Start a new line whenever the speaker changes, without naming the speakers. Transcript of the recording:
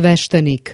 sveštenik.